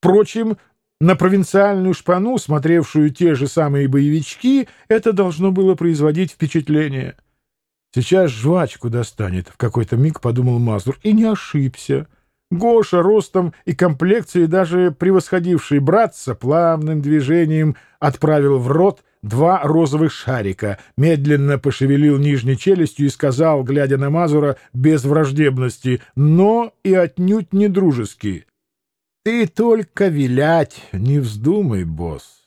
Впрочем, на провинциальную шпану, смотревшую те же самые боевички, это должно было производить впечатление. Сейчас жвачку достанет, в какой-то миг подумал Мазур, и не ошибся. Гоша, ростом и комплекцией даже превосходивший братца, плавным движением отправил в рот два розовых шарика, медленно пошевелил нижней челюстью и сказал, глядя на Мазура, без враждебности, но и отнюдь не дружески. «Ты только вилять не вздумай, босс.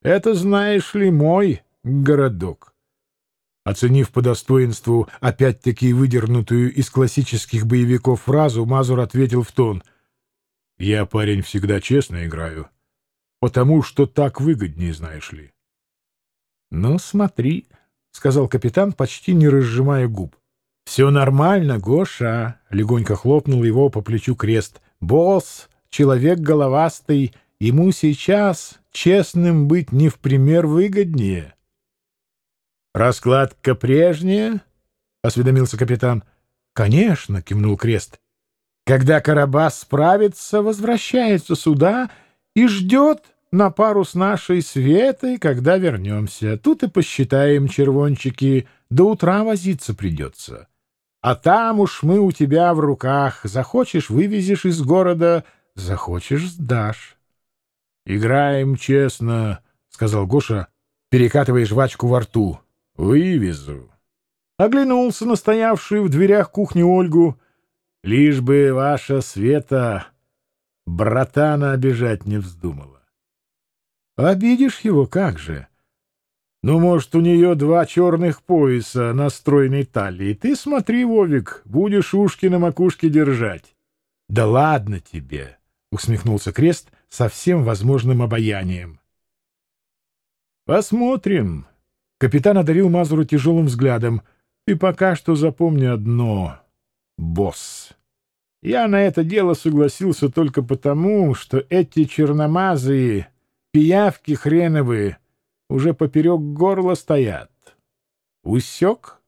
Это, знаешь ли, мой городок». Оценив по достоинству опять-таки выдернутую из классических боевиков фразу, Мазур ответил в тон. «Я, парень, всегда честно играю, потому что так выгоднее, знаешь ли». «Ну, смотри», — сказал капитан, почти не разжимая губ. «Все нормально, Гоша», — легонько хлопнул его по плечу крест. «Босс, человек головастый, ему сейчас честным быть не в пример выгоднее». «Раскладка прежняя?» — осведомился капитан. «Конечно», — кивнул Крест. «Когда Карабас справится, возвращается сюда и ждет на пару с нашей Светой, когда вернемся. Тут и посчитаем червончики, до утра возиться придется. А там уж мы у тебя в руках. Захочешь — вывезешь из города, захочешь — сдашь». «Играем честно», — сказал Гоша, перекатывая жвачку во рту. Вывезу. Оглянулся на стоявшую в дверях кухни Ольгу. Лишь бы ваша Света братана обижать не вздумала. Обидишь его как же? Ну, может, у нее два черных пояса на стройной талии. Ты смотри, Вовик, будешь ушки на макушке держать. Да ладно тебе, — усмехнулся Крест со всем возможным обаянием. Посмотрим, Капитан одарил Мазуру тяжелым взглядом. «Ты пока что запомни одно, босс. Я на это дело согласился только потому, что эти черномазые, пиявки хреновые, уже поперек горла стоят. Усек?»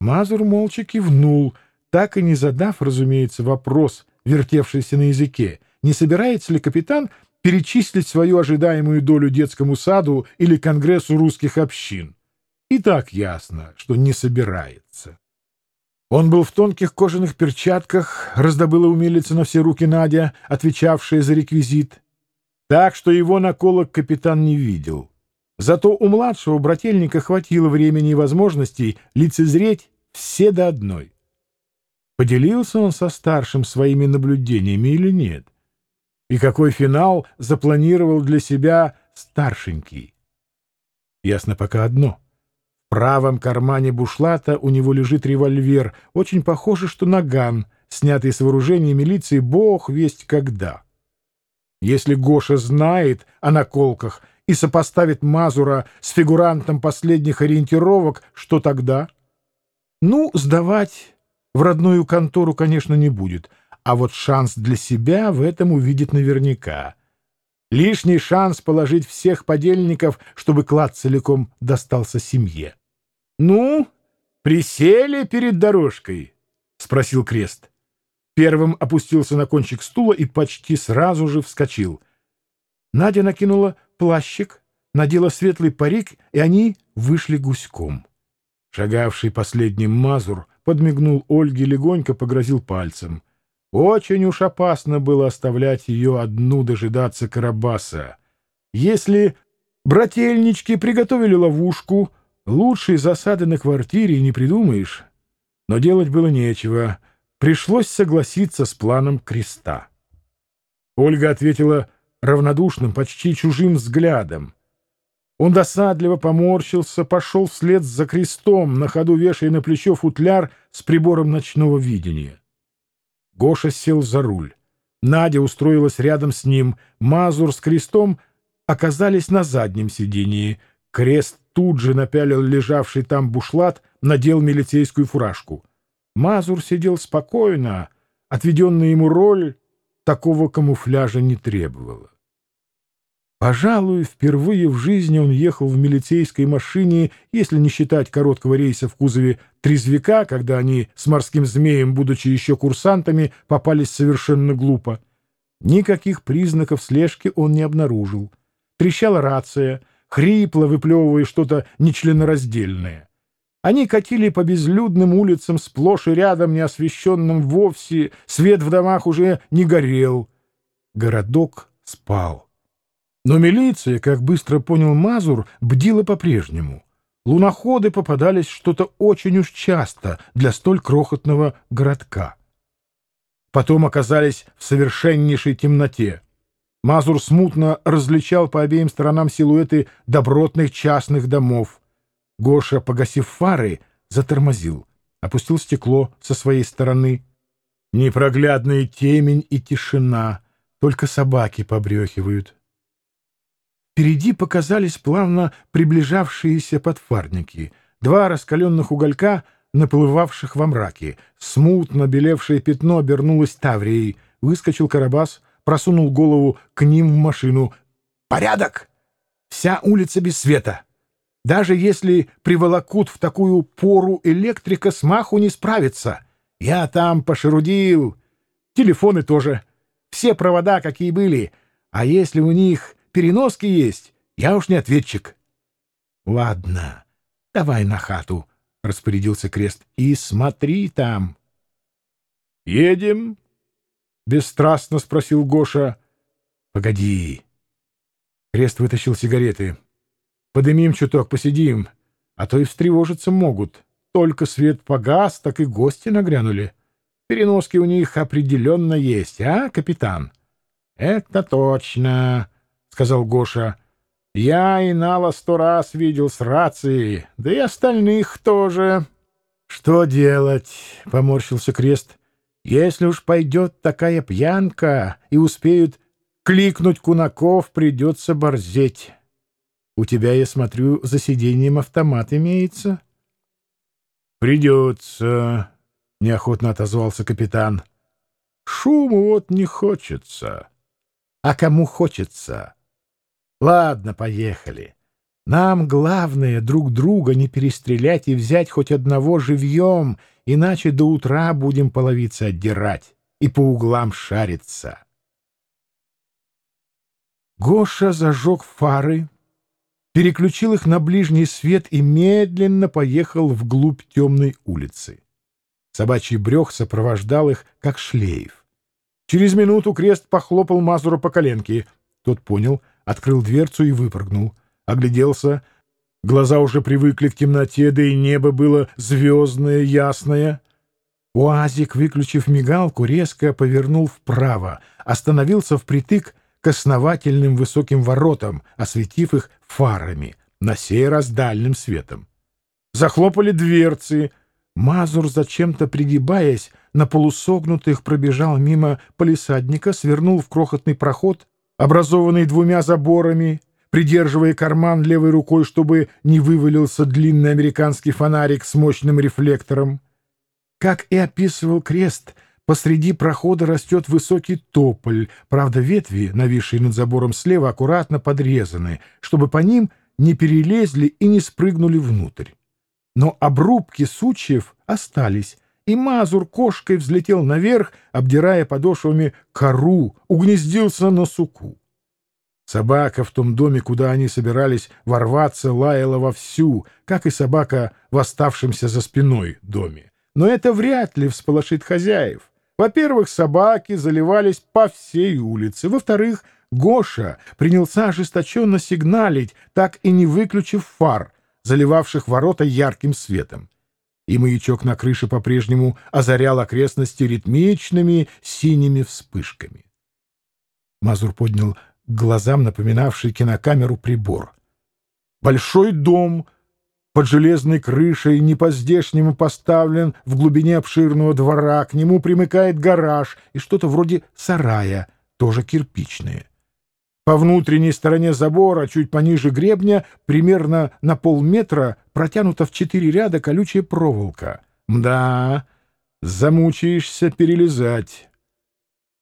Мазур молча кивнул, так и не задав, разумеется, вопрос, вертевшийся на языке, не собирается ли капитан перечислить свою ожидаемую долю детскому саду или Конгрессу русских общин. И так ясно, что не собирается. Он был в тонких кожаных перчатках, раздобыла умелица на все руки Надя, отвечавшая за реквизит. Так что его наколок капитан не видел. Зато у младшего брательника хватило времени и возможностей лицезреть все до одной. Поделился он со старшим своими наблюдениями или нет? И какой финал запланировал для себя старшенький. Ясно пока одно. В правом кармане бушлата у него лежит револьвер, очень похоже, что наган, снятый с вооружения милиции бог весть когда. Если Гоша знает о наколках и сопоставит Мазура с фигурантом последних ориентировок, что тогда? Ну, сдавать в родную контору, конечно, не будет — а вот шанс для себя в этом увидит наверняка. Лишний шанс положить всех подельников, чтобы клад целиком достался семье. — Ну, присели перед дорожкой? — спросил Крест. Первым опустился на кончик стула и почти сразу же вскочил. Надя накинула плащик, надела светлый парик, и они вышли гуськом. Шагавший последним Мазур подмигнул Ольге, легонько погрозил пальцем. Очень уж опасно было оставлять ее одну дожидаться Карабаса. Если брательнички приготовили ловушку, лучшей засады на квартире не придумаешь. Но делать было нечего. Пришлось согласиться с планом креста. Ольга ответила равнодушным, почти чужим взглядом. Он досадливо поморщился, пошел вслед за крестом, на ходу вешая на плечо футляр с прибором ночного видения. Гоша сел за руль. Надя устроилась рядом с ним. Мазур с крестом оказались на заднем сидении. Крест тут же напялил лежавший там бушлат, надел милицейскую фуражку. Мазур сидел спокойно. Отведенная ему роль такого камуфляжа не требовала. Пожалуй, впервые в жизни он ехал в милицейской машине, если не считать короткого рейса в кузове трезвика, когда они с морским змеем, будучи еще курсантами, попались совершенно глупо. Никаких признаков слежки он не обнаружил. Трещала рация, хрипло выплевывая что-то нечленораздельное. Они катили по безлюдным улицам сплошь и рядом, не освещенным вовсе, свет в домах уже не горел. Городок спал. Но милиция, как быстро понял Мазур, бдила по-прежнему. Луноходы попадались что-то очень уж часто для столь крохотного городка. Потом оказались в совершеннейшей темноте. Мазур смутно различал по обеим сторонам силуэты добротных частных домов. Гоша, погасив фары, затормозил, опустил стекло со своей стороны. Непроглядная темень и тишина, только собаки побрехивают. Впереди показались плавно приближавшиеся подфарники, два раскаленных уголька, наплывавших во мраке. Смутно белевшее пятно обернулось Таврией. Выскочил Карабас, просунул голову к ним в машину. «Порядок! Вся улица без света!» Даже если приволокут в такую пору электрика, смаху не справится. Я там пошерудил. Телефоны тоже. Все провода, какие были. А если у них переноски есть, я уж не ответчик. — Ладно, давай на хату, — распорядился Крест, — и смотри там. — Едем? — бесстрастно спросил Гоша. — Погоди. Крест вытащил сигареты. — Подымим чуток, посидим, а то и встревожиться могут. Только свет погас, так и гости нагрянули. Переноски у них определенно есть, а, капитан? — Это точно, сказал Гоша. «Я и Нала сто раз видел с рацией, да и остальных тоже». «Что делать?» — поморщился Крест. «Если уж пойдет такая пьянка и успеют кликнуть Кунаков, придется борзеть. У тебя, я смотрю, за сиденьем автомат имеется?» «Придется», — неохотно отозвался капитан. «Шуму вот не хочется». «А кому хочется?» Ладно, поехали. Нам главное друг друга не перестрелять и взять хоть одного живьем, иначе до утра будем половиться отдирать и по углам шариться. Гоша зажег фары, переключил их на ближний свет и медленно поехал вглубь темной улицы. Собачий брех сопровождал их, как шлейф. Через минуту крест похлопал Мазура по коленке. Тот понял — открыл дверцу и выпрыгнул. Огляделся. Глаза уже привыкли к темноте, да и небо было звездное, ясное. Уазик, выключив мигалку, резко повернул вправо, остановился впритык к основательным высоким воротам, осветив их фарами, на сей раз дальним светом. Захлопали дверцы. Мазур, зачем-то пригибаясь, на полусогнутых пробежал мимо полисадника, свернул в крохотный проход образованный двумя заборами, придерживая карман левой рукой, чтобы не вывалился длинный американский фонарик с мощным рефлектором. Как и описывал крест, посреди прохода растет высокий тополь, правда, ветви, нависшие над забором слева, аккуратно подрезаны, чтобы по ним не перелезли и не спрыгнули внутрь. Но обрубки сучьев остались, и Мазур кошкой взлетел наверх, обдирая подошвами кору, угнездился на суку. Собака в том доме, куда они собирались ворваться, лаяла вовсю, как и собака в оставшемся за спиной доме. Но это вряд ли всполошит хозяев. Во-первых, собаки заливались по всей улице. Во-вторых, Гоша принялся ожесточенно сигналить, так и не выключив фар, заливавших ворота ярким светом и маячок на крыше по-прежнему озарял окрестности ритмичными синими вспышками. Мазур поднял к глазам напоминавший кинокамеру прибор. Большой дом под железной крышей, не по-здешнему поставлен в глубине обширного двора, к нему примыкает гараж и что-то вроде сарая, тоже кирпичное. По внутренней стороне забора, чуть пониже гребня, примерно на полметра, протянута в четыре ряда колючая проволока. Мда, замучаешься перелезать.